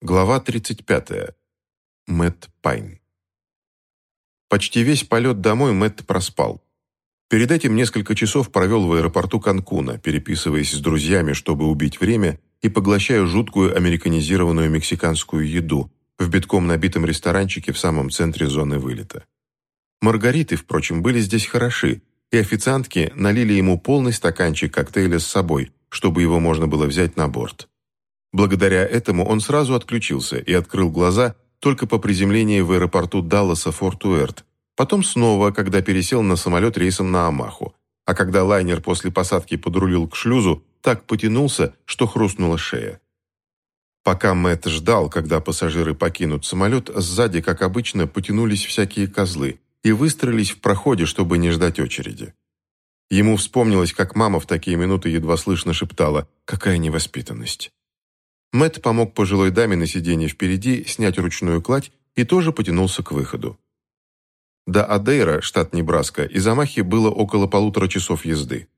Глава 35. Мэтт Пайн. Почти весь полет домой Мэтт проспал. Перед этим несколько часов провел в аэропорту Канкуна, переписываясь с друзьями, чтобы убить время, и поглощая жуткую американизированную мексиканскую еду в битком набитом ресторанчике в самом центре зоны вылета. Маргариты, впрочем, были здесь хороши, и официантки налили ему полный стаканчик коктейля с собой, чтобы его можно было взять на борт. Благодаря этому он сразу отключился и открыл глаза только по приземлении в аэропорту Далласа Форт-Уэрт, потом снова, когда пересел на самолет рейсом на Амаху, а когда лайнер после посадки подрулил к шлюзу, так потянулся, что хрустнула шея. Пока Мэтт ждал, когда пассажиры покинут самолет, сзади, как обычно, потянулись всякие козлы и выстроились в проходе, чтобы не ждать очереди. Ему вспомнилось, как мама в такие минуты едва слышно шептала «Какая невоспитанность!». Мэт помог пожилой даме на сиденье впереди снять ручную кладь и тоже потянулся к выходу. До Адейра, штат Небраска, из Амахи было около полутора часов езды.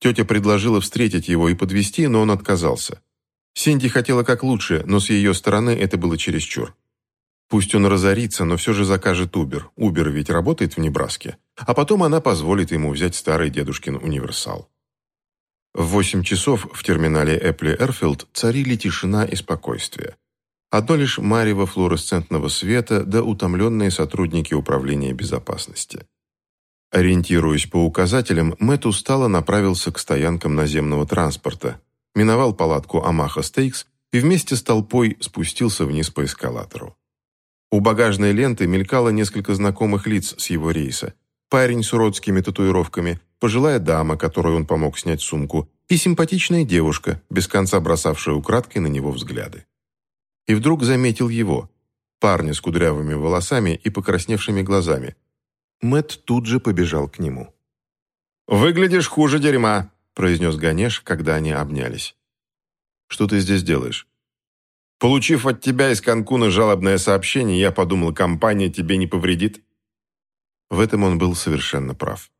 Тетя предложила встретить его и подвезти, но он отказался. Синди хотела как лучше, но с ее стороны это было чересчур. Пусть он разорится, но все же закажет Убер. Убер ведь работает в Небраске. А потом она позволит ему взять старый дедушкин универсал. В восемь часов в терминале Эпли Эрфилд царили тишина и спокойствие. Одно лишь марево флуоресцентного света да утомленные сотрудники управления безопасности. Ориентируясь по указателям, Мэтт устало направился к стоянкам наземного транспорта, миновал палатку Амаха Стейкс и вместе с толпой спустился вниз по эскалатору. У багажной ленты мелькало несколько знакомых лиц с его рейса. Парень с уродскими татуировками, пожилая дама, которой он помог снять сумку, и симпатичная девушка, без конца бросавшая украдкой на него взгляды. И вдруг заметил его, парня с кудрявыми волосами и покрасневшими глазами. Мэт тут же побежал к нему. «Выглядишь хуже дерьма», – произнес Ганеш, когда они обнялись. «Что ты здесь делаешь?» «Получив от тебя из Канкуна жалобное сообщение, я подумал, компания тебе не повредит». В этом он был совершенно прав.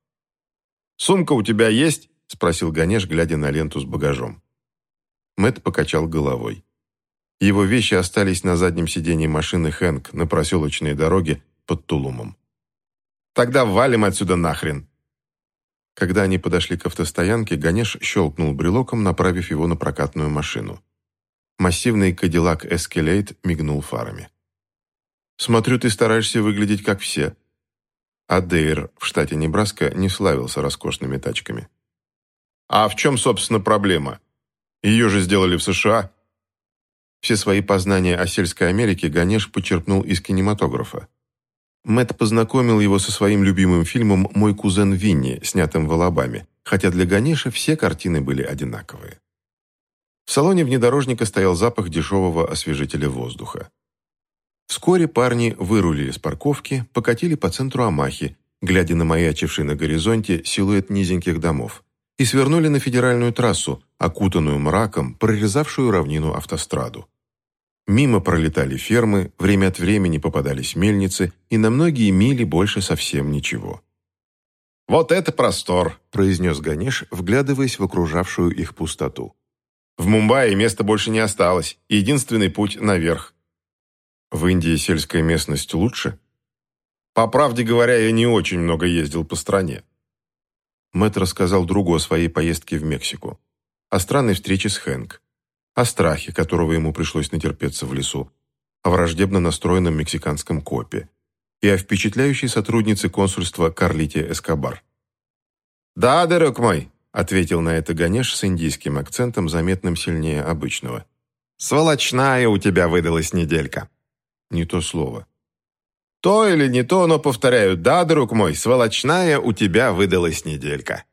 «Сумка у тебя есть?» – спросил Ганеш, глядя на ленту с багажом. Мэт покачал головой. Его вещи остались на заднем сиденье машины Хэнк на проселочной дороге под Тулумом. «Тогда валим отсюда нахрен!» Когда они подошли к автостоянке, Ганеш щелкнул брелоком, направив его на прокатную машину. Массивный кадиллак Escalade мигнул фарами. «Смотрю, ты стараешься выглядеть как все», а Дейр в штате Небраска не славился роскошными тачками. А в чем, собственно, проблема? Ее же сделали в США. Все свои познания о сельской Америке Ганеш почерпнул из кинематографа. Мэтт познакомил его со своим любимым фильмом «Мой кузен Винни», снятым в Алабаме, хотя для Ганеша все картины были одинаковые. В салоне внедорожника стоял запах дешевого освежителя воздуха. Вскоре парни вырулили с парковки, покатили по центру Амахи, глядя на маячивший на горизонте силуэт низеньких домов, и свернули на федеральную трассу, окутанную мраком, прорезавшую равнину автостраду. Мимо пролетали фермы, время от времени попадались мельницы, и на многие мили больше совсем ничего. «Вот это простор!» – произнес Ганеш, вглядываясь в окружавшую их пустоту. «В Мумбаи места больше не осталось. Единственный путь наверх. В Индии сельская местность лучше? По правде говоря, я не очень много ездил по стране. Мэтт рассказал другу о своей поездке в Мексику, о странной встрече с Хэнк, о страхе, которого ему пришлось натерпеться в лесу, о враждебно настроенном мексиканском копе и о впечатляющей сотруднице консульства Карлите Эскобар. «Да, друг мой», — ответил на это Ганеш с индийским акцентом, заметным сильнее обычного. «Сволочная у тебя выдалась неделька». Не то слово. То или не то, но повторяю, да, друг мой, сволочная у тебя выдалась неделька.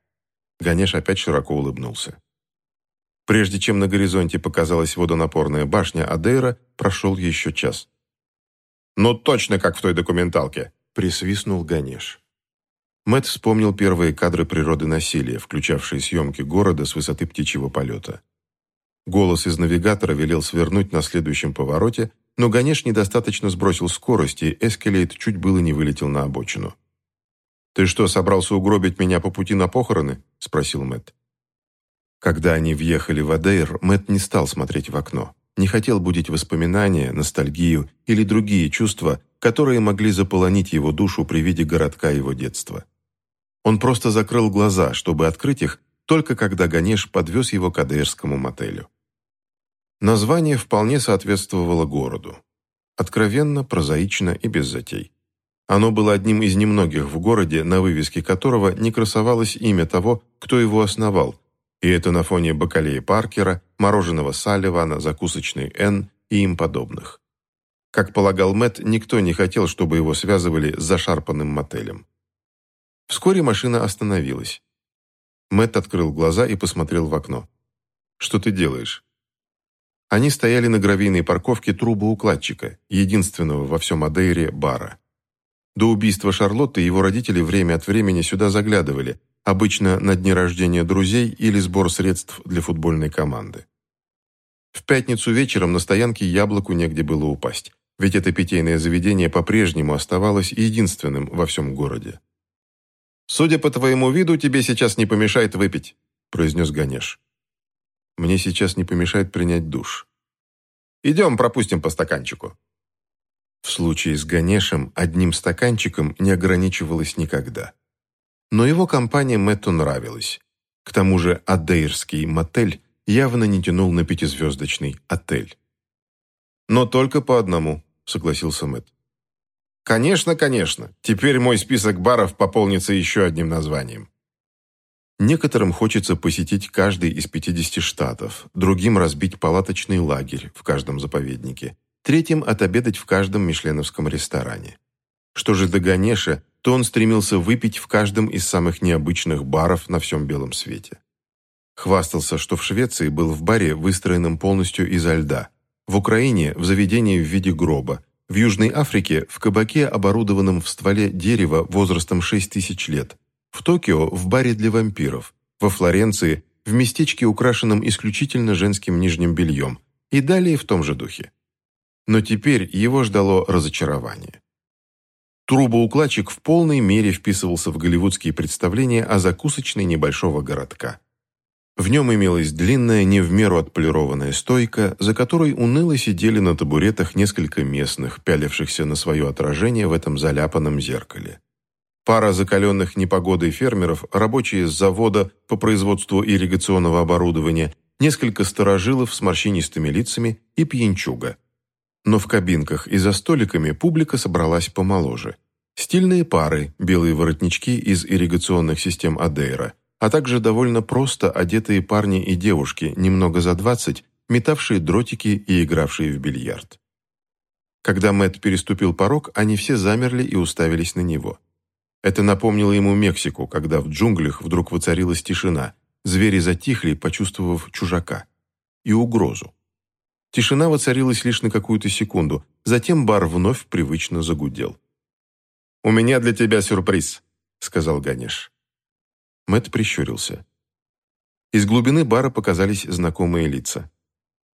Ганеш опять широко улыбнулся. Прежде чем на горизонте показалась водонапорная башня Адейра, прошел еще час. «Ну точно, как в той документалке», — присвистнул Ганеш. Мэт вспомнил первые кадры природы насилия, включавшие съемки города с высоты птичьего полета. Голос из навигатора велел свернуть на следующем повороте, но Ганеш недостаточно сбросил скорость, и Эскелейт чуть было не вылетел на обочину. «Ты что, собрался угробить меня по пути на похороны?» – спросил Мэтт. Когда они въехали в Адейр, Мэтт не стал смотреть в окно. не хотел будить воспоминания, ностальгию или другие чувства, которые могли заполонить его душу при виде городка его детства. Он просто закрыл глаза, чтобы открыть их, только когда Ганеш подвез его к Адейрскому мотелю. Название вполне соответствовало городу. Откровенно, прозаично и без затей. Оно было одним из немногих в городе, на вывеске которого не красовалось имя того, кто его основал, и это на фоне бакалея Паркера, мороженого Салливана, закусочной Н и им подобных. Как полагал Мэтт, никто не хотел, чтобы его связывали с зашарпанным мотелем. Вскоре машина остановилась. Мэтт открыл глаза и посмотрел в окно. «Что ты делаешь?» Они стояли на гравийной парковке трубоукладчика, единственного во всем Адейре бара. До убийства Шарлотты его родители время от времени сюда заглядывали, обычно на дни рождения друзей или сбор средств для футбольной команды. В пятницу вечером на стоянке яблоку негде было упасть, ведь это питейное заведение по-прежнему оставалось единственным во всем городе. «Судя по твоему виду, тебе сейчас не помешает выпить», произнес Ганеш. «Мне сейчас не помешает принять душ». «Идем пропустим по стаканчику». В случае с Ганешем одним стаканчиком не ограничивалось никогда. Но его компания Мэтту нравилась. К тому же Адейрский мотель явно не тянул на пятизвездочный отель. «Но только по одному», — согласился Мэтт. «Конечно, конечно. Теперь мой список баров пополнится еще одним названием». Некоторым хочется посетить каждый из 50 штатов, другим разбить палаточный лагерь в каждом заповеднике, третьим отобедать в каждом мишленовском ресторане. Что же до Ганеша, то он стремился выпить в каждом из самых необычных баров на всем белом свете. Хвастался, что в Швеции был в баре, выстроенном полностью изо льда, в Украине – в заведении в виде гроба, в Южной Африке – в кабаке, оборудованном в стволе дерева возрастом 6 тысяч лет, в Токио – в баре для вампиров, во Флоренции – в местечке, украшенном исключительно женским нижним бельем, и далее в том же духе. Но теперь его ждало разочарование. Трубоукладчик в полной мере вписывался в голливудские представления о закусочной небольшого городка. В нем имелась длинная, не в меру отполированная стойка, за которой уныло сидели на табуретах несколько местных, пялившихся на свое отражение в этом заляпанном зеркале. Пара закаленных непогодой фермеров, рабочие с завода по производству ирригационного оборудования, несколько сторожилов с морщинистыми лицами и пьянчуга. Но в кабинках и за столиками публика собралась помоложе. Стильные пары, белые воротнички из ирригационных систем Адейра, а также довольно просто одетые парни и девушки, немного за двадцать, метавшие дротики и игравшие в бильярд. Когда Мэтт переступил порог, они все замерли и уставились на него. Это напомнило ему Мексику, когда в джунглях вдруг воцарилась тишина, звери затихли, почувствовав чужака. И угрозу. Тишина воцарилась лишь на какую-то секунду, затем бар вновь привычно загудел. «У меня для тебя сюрприз», — сказал Ганеш. Мэт прищурился. Из глубины бара показались знакомые лица.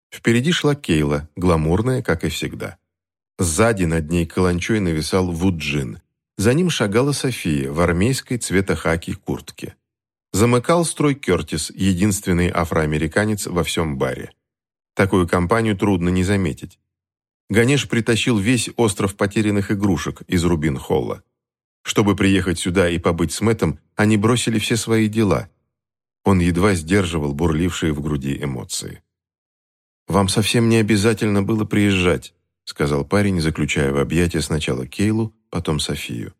Впереди шла Кейла, гламурная, как и всегда. Сзади над ней каланчой нависал Вуджин. За ним шагала София в армейской цвета куртке. Замыкал строй Кертис, единственный афроамериканец во всем баре. Такую компанию трудно не заметить. Ганеш притащил весь остров потерянных игрушек из Рубин-Холла. Чтобы приехать сюда и побыть с Мэттом, они бросили все свои дела. Он едва сдерживал бурлившие в груди эмоции. «Вам совсем не обязательно было приезжать», сказал парень, заключая в объятия сначала Кейлу, потом Софию.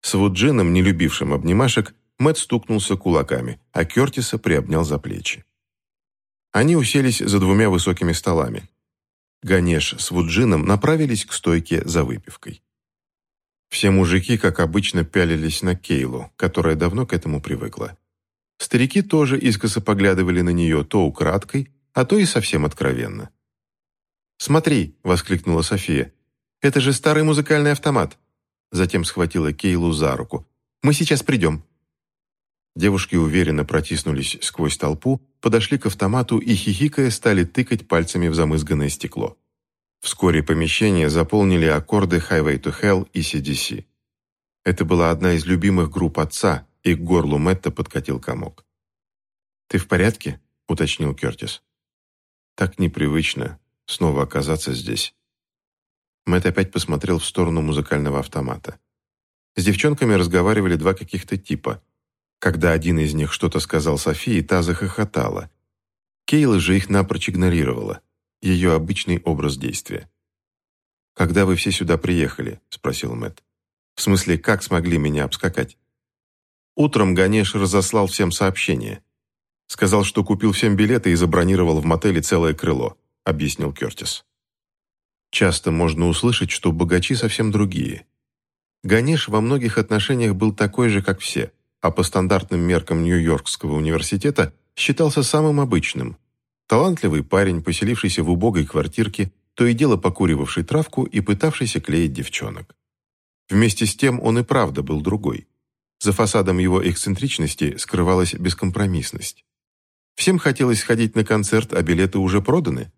С Вуджином, не любившим обнимашек, Мэтт стукнулся кулаками, а Кертиса приобнял за плечи. Они уселись за двумя высокими столами. Ганеш с Вуджином направились к стойке за выпивкой. Все мужики, как обычно, пялились на Кейлу, которая давно к этому привыкла. Старики тоже искоса поглядывали на нее то украдкой, а то и совсем откровенно. «Смотри!» — воскликнула София. «Это же старый музыкальный автомат!» Затем схватила Кейлу за руку. «Мы сейчас придем!» Девушки уверенно протиснулись сквозь толпу, подошли к автомату и, хихикая, стали тыкать пальцами в замызганное стекло. Вскоре помещение заполнили аккорды Highway to Hell и CDC. Это была одна из любимых групп отца, и к горлу Мэтта подкатил комок. «Ты в порядке?» — уточнил Кертис. «Так непривычно. снова оказаться здесь. Мэтт опять посмотрел в сторону музыкального автомата. С девчонками разговаривали два каких-то типа. Когда один из них что-то сказал Софии, та захохотала. Кейла же их напрочь игнорировала. Ее обычный образ действия. «Когда вы все сюда приехали?» – спросил Мэтт. «В смысле, как смогли меня обскакать?» Утром Ганеш разослал всем сообщение. Сказал, что купил всем билеты и забронировал в мотеле целое крыло, объяснил Кертис. Часто можно услышать, что богачи совсем другие. Ганеш во многих отношениях был такой же, как все, а по стандартным меркам Нью-Йоркского университета считался самым обычным. Талантливый парень, поселившийся в убогой квартирке, то и дело покуривавший травку и пытавшийся клеить девчонок. Вместе с тем он и правда был другой. За фасадом его эксцентричности скрывалась бескомпромиссность. Всем хотелось сходить на концерт, а билеты уже проданы.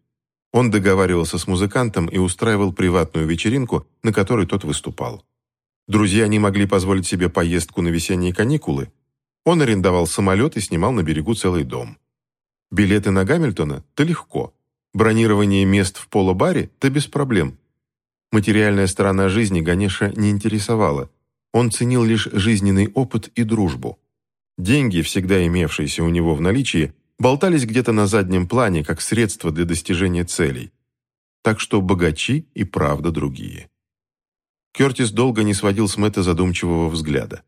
Он договаривался с музыкантом и устраивал приватную вечеринку, на которой тот выступал. Друзья не могли позволить себе поездку на весенние каникулы. Он арендовал самолет и снимал на берегу целый дом. Билеты на Гамильтона-то легко. Бронирование мест в поло-баре-то без проблем. Материальная сторона жизни Ганеша не интересовала. Он ценил лишь жизненный опыт и дружбу. Деньги, всегда имевшиеся у него в наличии, болтались где-то на заднем плане, как средство для достижения целей. Так что богачи и правда другие. Кертис долго не сводил с Мэтта задумчивого взгляда.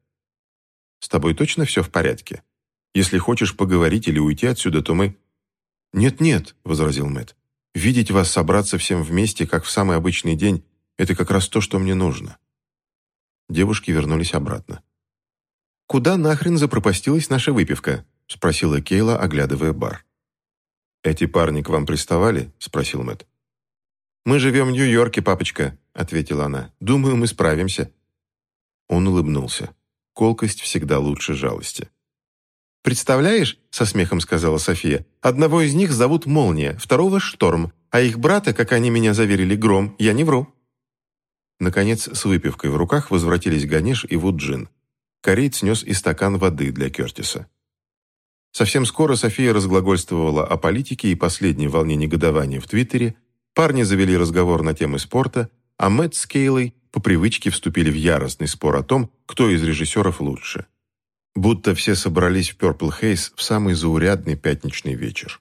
«С тобой точно все в порядке? Если хочешь поговорить или уйти отсюда, то мы...» «Нет-нет», — возразил Мэтт. «Видеть вас собраться всем вместе, как в самый обычный день, это как раз то, что мне нужно». Девушки вернулись обратно. «Куда нахрен запропастилась наша выпивка?» — спросила Кейла, оглядывая бар. «Эти парни к вам приставали?» — спросил Мэтт. «Мы живем в Нью-Йорке, папочка», — ответила она. «Думаю, мы справимся». Он улыбнулся. Колкость всегда лучше жалости. «Представляешь, — со смехом сказала София, — одного из них зовут Молния, второго — Шторм, а их брата, как они меня заверили, Гром, я не вру». Наконец, с выпивкой в руках возвратились Ганеш и Вуджин. Кореец нес и стакан воды для Кертиса. Совсем скоро София разглагольствовала о политике и последней волне негодования в Твиттере, парни завели разговор на темы спорта, а Мэтт с Кейлой по привычке вступили в яростный спор о том, кто из режиссеров лучше. Будто все собрались в Purple Haze в самый заурядный пятничный вечер.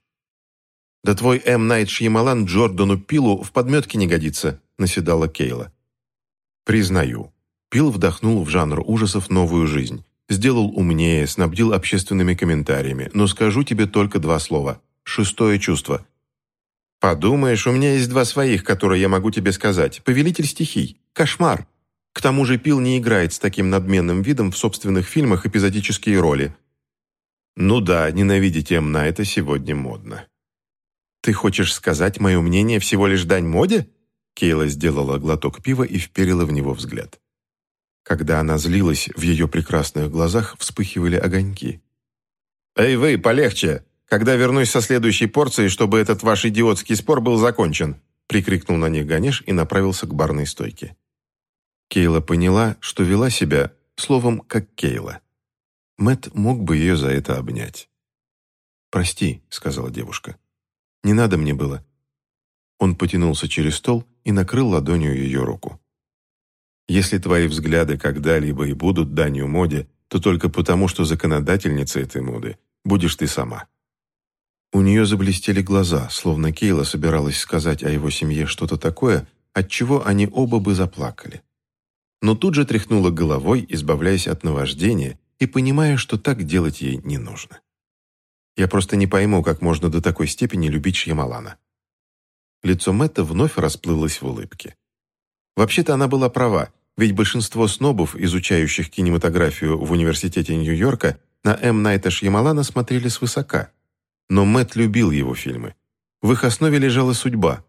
«Да твой М. Найт Шьямалан Джордану Пилу в подметке не годится», — наседала Кейла. Признаю. Пил вдохнул в жанр ужасов новую жизнь. Сделал умнее, снабдил общественными комментариями. Но скажу тебе только два слова. Шестое чувство. Подумаешь, у меня есть два своих, которые я могу тебе сказать. Повелитель стихий. Кошмар. К тому же Пил не играет с таким надменным видом в собственных фильмах эпизодические роли. Ну да, ненавидеть М. это сегодня модно. Ты хочешь сказать, мое мнение всего лишь дань моде? Кейла сделала глоток пива и вперила в него взгляд. Когда она злилась, в ее прекрасных глазах вспыхивали огоньки. «Эй вы, полегче! Когда вернусь со следующей порцией, чтобы этот ваш идиотский спор был закончен!» прикрикнул на них Ганеш и направился к барной стойке. Кейла поняла, что вела себя, словом, как Кейла. Мэт мог бы ее за это обнять. «Прости», — сказала девушка. «Не надо мне было. Он потянулся через стол и накрыл ладонью ее руку. «Если твои взгляды когда-либо и будут данью моде, то только потому, что законодательница этой моды будешь ты сама». У нее заблестели глаза, словно Кейла собиралась сказать о его семье что-то такое, от чего они оба бы заплакали. Но тут же тряхнула головой, избавляясь от наваждения и понимая, что так делать ей не нужно. «Я просто не пойму, как можно до такой степени любить Шьямалана», Лицо Мэтта вновь расплылось в улыбке. Вообще-то она была права, ведь большинство снобов, изучающих кинематографию в университете Нью-Йорка, на М. Найта Шьямалана смотрели свысока. Но Мэтт любил его фильмы. В их основе лежала судьба.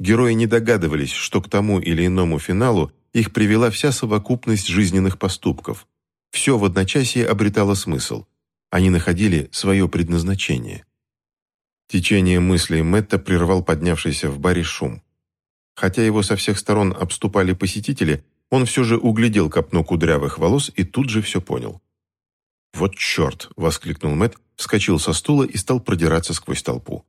Герои не догадывались, что к тому или иному финалу их привела вся совокупность жизненных поступков. Все в одночасье обретало смысл. Они находили свое предназначение. Течение мыслей Мэтта прервал поднявшийся в баре шум. Хотя его со всех сторон обступали посетители, он все же углядел копну кудрявых волос и тут же все понял. «Вот черт!» — воскликнул Мэтт, вскочил со стула и стал продираться сквозь толпу.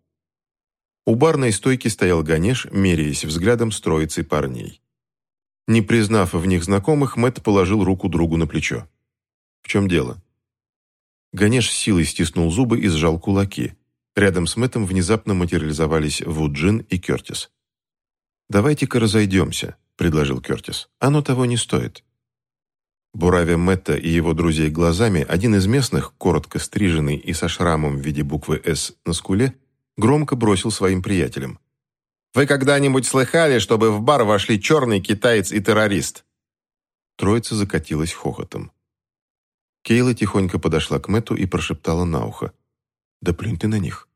У барной стойки стоял Ганеш, меряясь взглядом с троицей парней. Не признав в них знакомых, Мэтт положил руку другу на плечо. «В чем дело?» Ганеш силой стиснул зубы и сжал кулаки. Рядом с Мэттом внезапно материализовались Вуджин и Кертис. «Давайте-ка разойдемся», — предложил Кертис. «Оно того не стоит». Буравя Мэтта и его друзей глазами, один из местных, коротко стриженный и со шрамом в виде буквы «С» на скуле, громко бросил своим приятелям. «Вы когда-нибудь слыхали, чтобы в бар вошли черный китаец и террорист?» Троица закатилась хохотом. Кейла тихонько подошла к Мэтту и прошептала на ухо. «Да плюнь ты на них».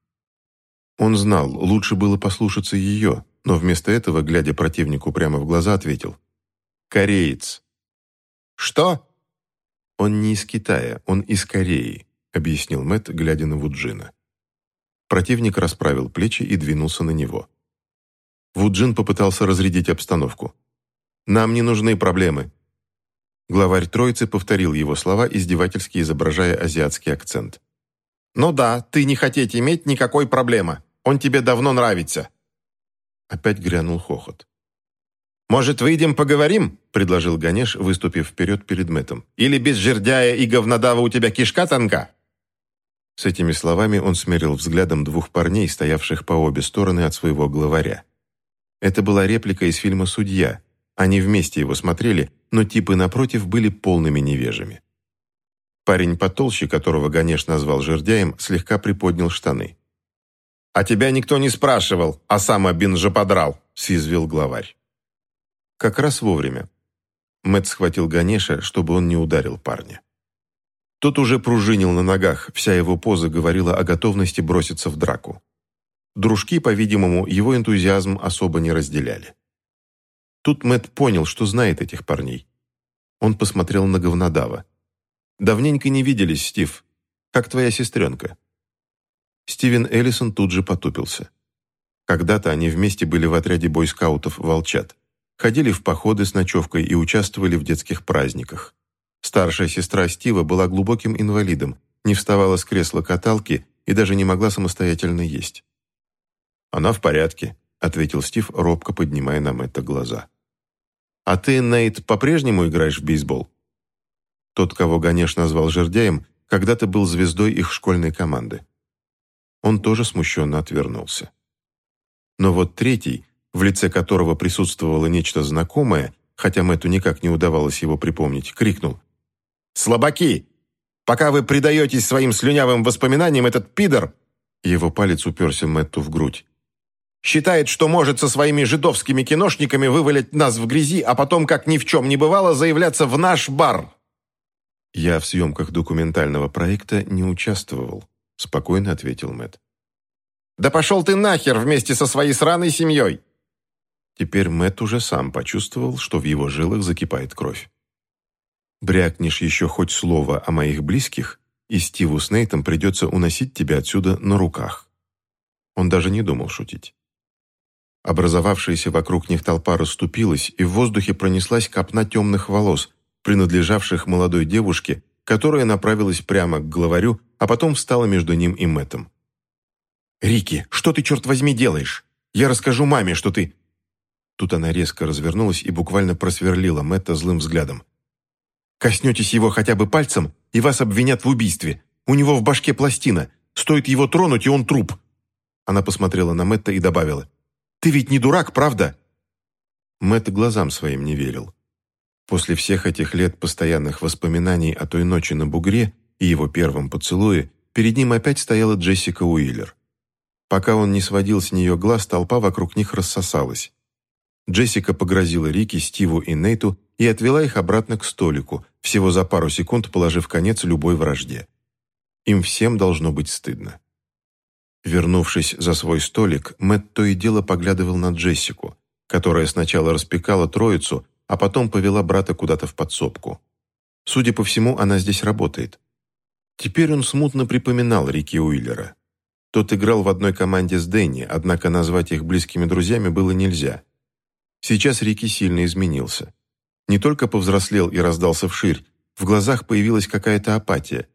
Он знал, лучше было послушаться ее, но вместо этого, глядя противнику прямо в глаза, ответил. «Кореец». «Что?» «Он не из Китая, он из Кореи», — объяснил Мэтт, глядя на Вуджина. Противник расправил плечи и двинулся на него. Вуджин попытался разрядить обстановку. «Нам не нужны проблемы». Главарь Троицы повторил его слова, издевательски изображая азиатский акцент. «Ну да, ты не хотеть иметь никакой проблемы. Он тебе давно нравится». Опять грянул хохот. «Может, выйдем поговорим?» – предложил Ганеш, выступив вперед перед Мэтом. «Или без жердяя и говнодава у тебя кишка тонка?» С этими словами он смерил взглядом двух парней, стоявших по обе стороны от своего главаря. Это была реплика из фильма «Судья». Они вместе его смотрели, но типы напротив были полными невежами. Парень потолще, которого Ганеш назвал жердяем, слегка приподнял штаны. «А тебя никто не спрашивал, а сам Абин же подрал», – съязвил главарь. Как раз вовремя. Мэт схватил Ганеша, чтобы он не ударил парня. Тот уже пружинил на ногах, вся его поза говорила о готовности броситься в драку. Дружки, по-видимому, его энтузиазм особо не разделяли. Тут Мэт понял, что знает этих парней. Он посмотрел на говнодава. «Давненько не виделись, Стив. Как твоя сестренка?» Стивен Эллисон тут же потупился. Когда-то они вместе были в отряде бойскаутов «Волчат» ходили в походы с ночевкой и участвовали в детских праздниках. Старшая сестра Стива была глубоким инвалидом, не вставала с кресла каталки и даже не могла самостоятельно есть. «Она в порядке», — ответил Стив, робко поднимая на Мэтта глаза. «А ты, Нейт, по-прежнему играешь в бейсбол?» Тот, кого Ганеш назвал жердяем, когда-то был звездой их школьной команды. Он тоже смущенно отвернулся. Но вот третий, в лице которого присутствовало нечто знакомое, хотя Мэтту никак не удавалось его припомнить, крикнул. «Слабаки! Пока вы предаетесь своим слюнявым воспоминаниям, этот пидор...» Его палец уперся Мэтту в грудь. «Считает, что может со своими жидовскими киношниками вывалить нас в грязи, а потом, как ни в чем не бывало, заявляться в наш бар!» «Я в съемках документального проекта не участвовал», спокойно ответил Мэтт. «Да пошел ты нахер вместе со своей сраной семьей!» Теперь Мэт уже сам почувствовал, что в его жилах закипает кровь. «Брякнешь еще хоть слово о моих близких, и Стиву с Нейтом придется уносить тебя отсюда на руках». Он даже не думал шутить. Образовавшаяся вокруг них толпа расступилась, и в воздухе пронеслась копна темных волос, принадлежавших молодой девушке, которая направилась прямо к главарю, а потом встала между ним и Мэттом. «Рики, что ты, черт возьми, делаешь? Я расскажу маме, что ты...» Тут она резко развернулась и буквально просверлила Мэтта злым взглядом. «Коснетесь его хотя бы пальцем, и вас обвинят в убийстве. У него в башке пластина. Стоит его тронуть, и он труп». Она посмотрела на Мэтта и добавила. «Ты ведь не дурак, правда?» Мэтт глазам своим не верил. После всех этих лет постоянных воспоминаний о той ночи на бугре и его первом поцелуе, перед ним опять стояла Джессика Уиллер. Пока он не сводил с нее глаз, толпа вокруг них рассосалась. Джессика погрозила Рике, Стиву и Нейту и отвела их обратно к столику, всего за пару секунд положив конец любой вражде. Им всем должно быть стыдно. Вернувшись за свой столик, Мэтт то и дело поглядывал на Джессику, которая сначала распекала троицу, а потом повела брата куда-то в подсобку. Судя по всему, она здесь работает. Теперь он смутно припоминал Рики Уиллера. Тот играл в одной команде с Дэнни, однако назвать их близкими друзьями было нельзя. Сейчас Рики сильно изменился. Не только повзрослел и раздался вширь, в глазах появилась какая-то апатия.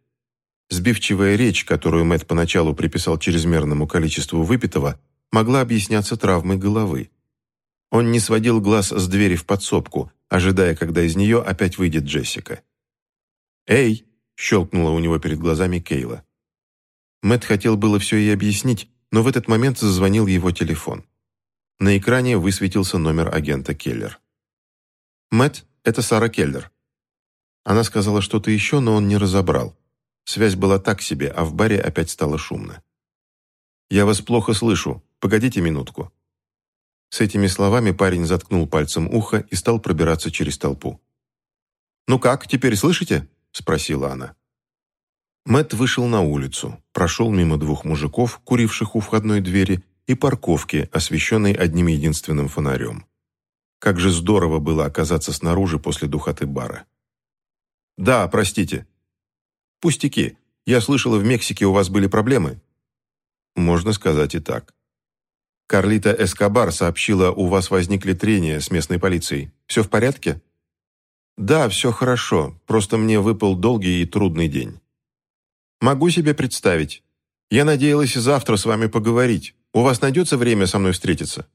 Сбивчивая речь, которую Мэтт поначалу приписал чрезмерному количеству выпитого, могла объясняться травмой головы. Он не сводил глаз с двери в подсобку, ожидая, когда из нее опять выйдет Джессика. «Эй!» — щелкнула у него перед глазами Кейла. Мэтт хотел было все ей объяснить, но в этот момент зазвонил его телефон. На экране высветился номер агента Келлер. «Мэтт, это Сара Келлер». Она сказала что-то еще, но он не разобрал. Связь была так себе, а в баре опять стало шумно. «Я вас плохо слышу. Погодите минутку». С этими словами парень заткнул пальцем ухо и стал пробираться через толпу. «Ну как, теперь слышите?» – спросила она. Мэт вышел на улицу, прошел мимо двух мужиков, куривших у входной двери, и парковки, освещенной одним единственным фонарем. Как же здорово было оказаться снаружи после духоты бара. «Да, простите». «Пустяки. Я слышала, в Мексике у вас были проблемы?» «Можно сказать и так». Карлита Эскобар сообщила, у вас возникли трения с местной полицией. Все в порядке? Да, все хорошо, просто мне выпал долгий и трудный день. Могу себе представить. Я надеялась завтра с вами поговорить. У вас найдется время со мной встретиться?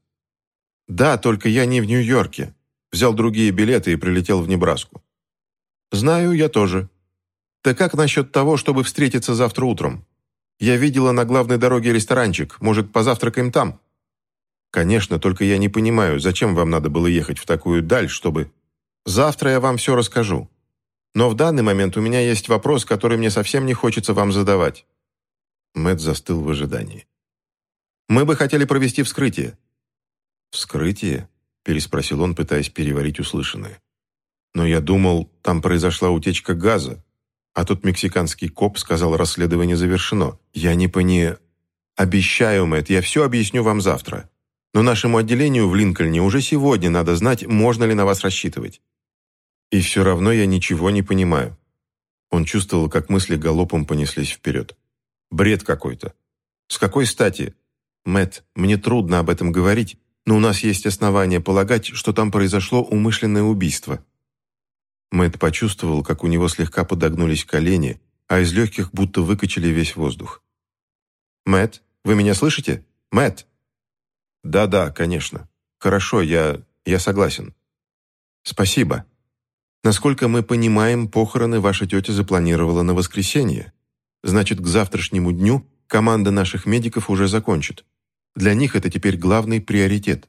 Да, только я не в Нью-Йорке. Взял другие билеты и прилетел в Небраску. Знаю, я тоже. Так как насчет того, чтобы встретиться завтра утром? Я видела на главной дороге ресторанчик. Может, позавтракаем там? «Конечно, только я не понимаю, зачем вам надо было ехать в такую даль, чтобы...» «Завтра я вам все расскажу. Но в данный момент у меня есть вопрос, который мне совсем не хочется вам задавать». Мэтт застыл в ожидании. «Мы бы хотели провести вскрытие». «Вскрытие?» – переспросил он, пытаясь переварить услышанное. «Но я думал, там произошла утечка газа, а тут мексиканский коп сказал, расследование завершено. Я не пони...» «Обещаю, Мэтт, я все объясню вам завтра. Но нашему отделению в Линкольне уже сегодня надо знать, можно ли на вас рассчитывать. И все равно я ничего не понимаю. Он чувствовал, как мысли галопом понеслись вперед. Бред какой-то. С какой стати? Мэт, мне трудно об этом говорить, но у нас есть основания полагать, что там произошло умышленное убийство. Мэт почувствовал, как у него слегка подогнулись колени, а из легких будто выкачали весь воздух. Мэт, вы меня слышите? Мэт. «Да-да, конечно. Хорошо, я... я согласен». «Спасибо. Насколько мы понимаем, похороны ваша тетя запланировала на воскресенье. Значит, к завтрашнему дню команда наших медиков уже закончит. Для них это теперь главный приоритет».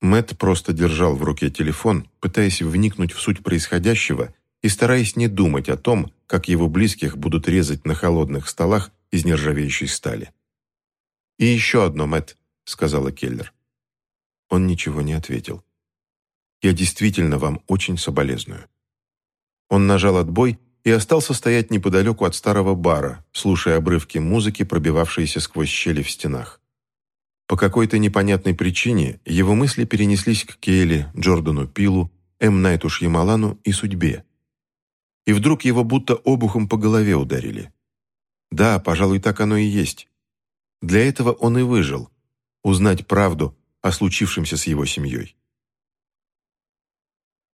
Мэт просто держал в руке телефон, пытаясь вникнуть в суть происходящего и стараясь не думать о том, как его близких будут резать на холодных столах из нержавеющей стали. «И еще одно, Мэт сказала Келлер. Он ничего не ответил. «Я действительно вам очень соболезную». Он нажал отбой и остался стоять неподалеку от старого бара, слушая обрывки музыки, пробивавшиеся сквозь щели в стенах. По какой-то непонятной причине его мысли перенеслись к Кейли, Джордану Пилу, М. Найту Шьямалану и судьбе. И вдруг его будто обухом по голове ударили. Да, пожалуй, так оно и есть. Для этого он и выжил, узнать правду о случившемся с его семьей.